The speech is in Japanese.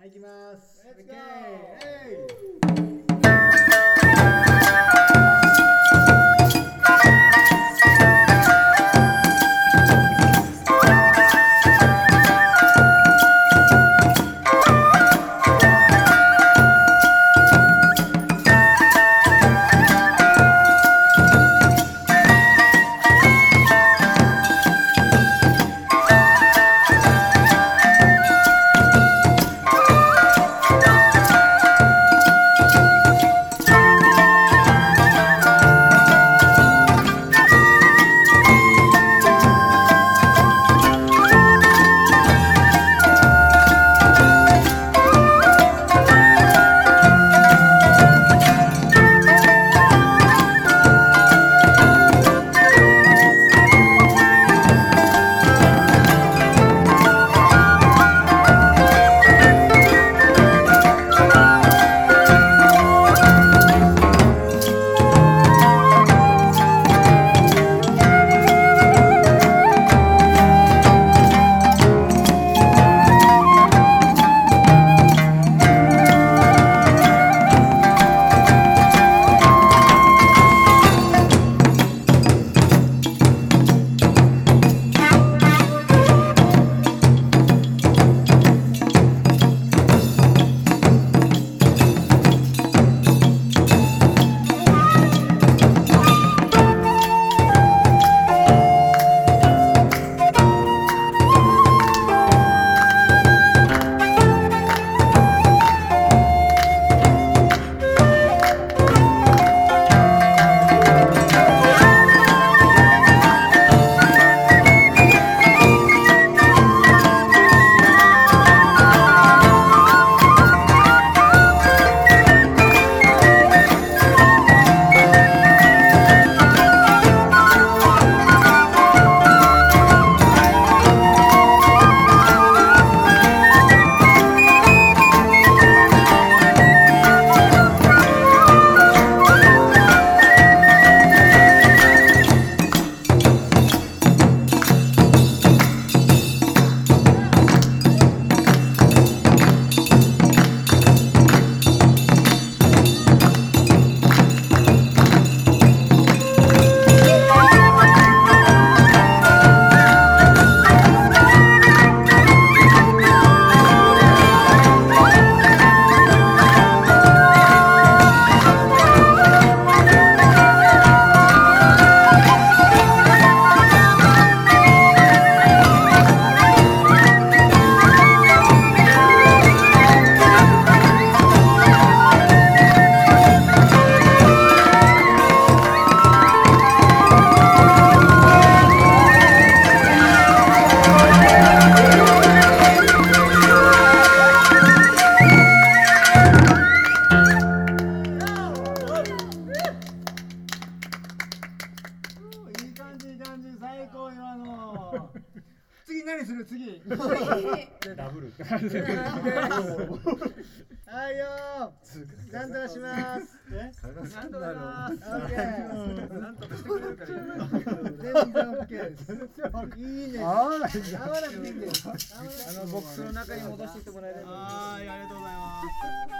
はい、行きます。レッツゴー最高今の 次何する？次。ダブル。はいよなんとかします。え？なんとかしますオッケーなんとかしてくれるから。いいね全然オッケーです。いいね合わなくていいんです。あのボックスの中に戻していってもらえれば。はいありがとうございます「